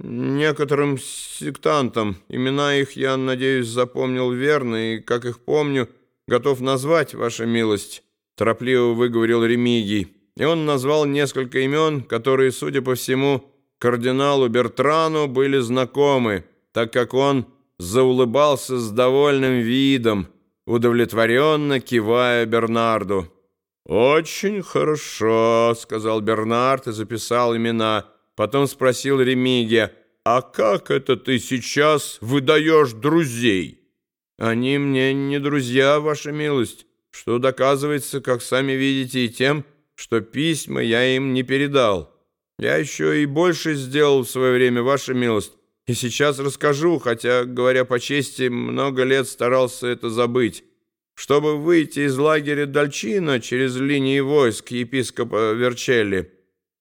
некоторым сектантам. Имена их, я надеюсь, запомнил верно, и, как их помню, готов назвать, ваша милость», — торопливо выговорил Ремигий. И он назвал несколько имен, которые, судя по всему, кардиналу Бертрану были знакомы, так как он заулыбался с довольным видом, удовлетворенно кивая Бернарду. «Очень хорошо», — сказал Бернард и записал имена. Потом спросил Ремигия, «А как это ты сейчас выдаешь друзей?» «Они мне не друзья, ваша милость, что доказывается, как сами видите, и тем, что письма я им не передал. Я еще и больше сделал в свое время, ваша милость, и сейчас расскажу, хотя, говоря по чести, много лет старался это забыть. Чтобы выйти из лагеря Дальчина через линии войск епископа Верчелли,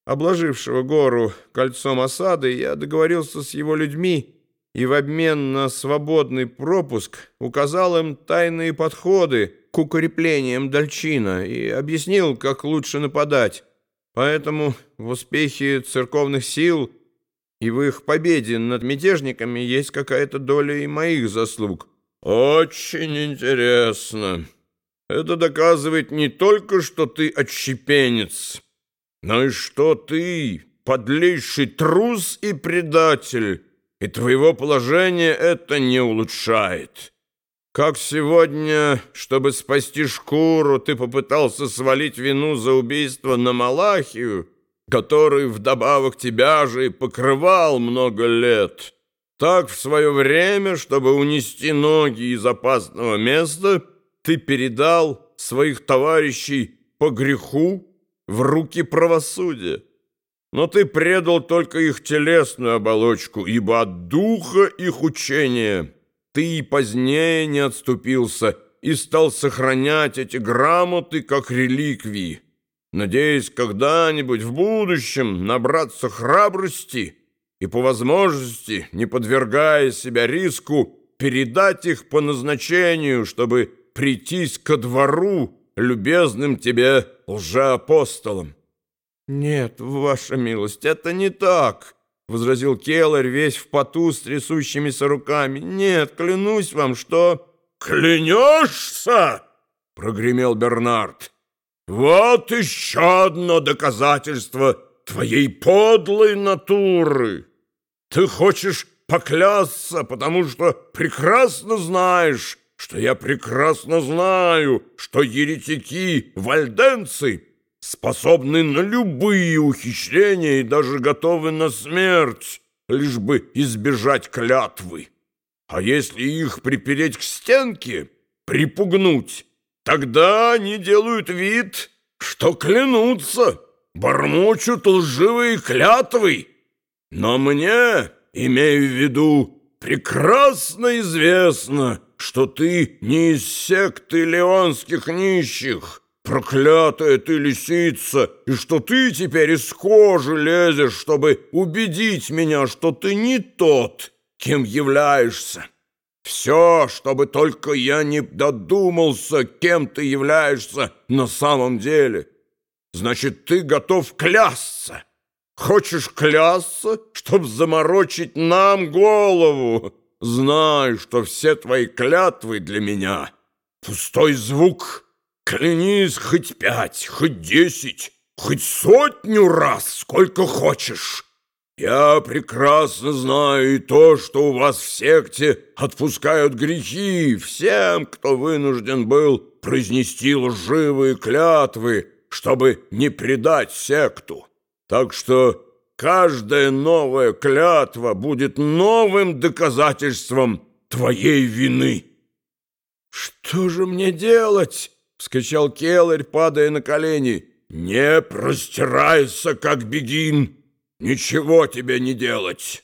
обложившего гору кольцом осады, я договорился с его людьми и в обмен на свободный пропуск указал им тайные подходы к укреплениям Дальчина и объяснил, как лучше нападать. Поэтому в успехе церковных сил и в их победе над мятежниками есть какая-то доля и моих заслуг. Очень интересно. Это доказывает не только, что ты отщепенец, но и что ты подлейший трус и предатель, и твоего положения это не улучшает. Как сегодня, чтобы спасти шкуру, ты попытался свалить вину за убийство на Малахию, который вдобавок тебя же и покрывал много лет, так в свое время, чтобы унести ноги из опасного места, ты передал своих товарищей по греху в руки правосудия. Но ты предал только их телесную оболочку, ибо от духа их учения ты и позднее не отступился и стал сохранять эти грамоты как реликвии, надеясь когда-нибудь в будущем набраться храбрости и по возможности, не подвергая себя риску, передать их по назначению, чтобы прийтись ко двору любезным тебе лжеапостолом. «Нет, ваша милость, это не так», — возразил Келлер, весь в поту с трясущимися руками. «Нет, клянусь вам, что...» «Клянешься?» — прогремел Бернард. «Вот еще одно доказательство твоей подлой натуры. Ты хочешь поклясться, потому что прекрасно знаешь, что я прекрасно знаю, что еретики-вальденцы способны на любые ухищрения и даже готовы на смерть, лишь бы избежать клятвы. А если их припереть к стенке, припугнуть, тогда они делают вид, что клянутся, бормочут лживые клятвы. Но мне, имею в виду, прекрасно известно, что ты не из секты леонских нищих, проклятая ты лисица, и что ты теперь из кожи лезешь, чтобы убедить меня, что ты не тот, кем являешься. Все, чтобы только я не додумался, кем ты являешься на самом деле. Значит, ты готов клясться. Хочешь клясться, чтоб заморочить нам голову? Знай, что все твои клятвы для меня — пустой звук. Клянись хоть пять, хоть десять, хоть сотню раз, сколько хочешь. Я прекрасно знаю и то, что у вас в секте отпускают грехи всем, кто вынужден был произнести лживые клятвы, чтобы не предать секту. Так что каждая новая клятва будет новым доказательством твоей вины. «Что же мне делать?» — вскричал Келлер, падая на колени. «Не простирайся, как бегин!» Ничего тебе не делать.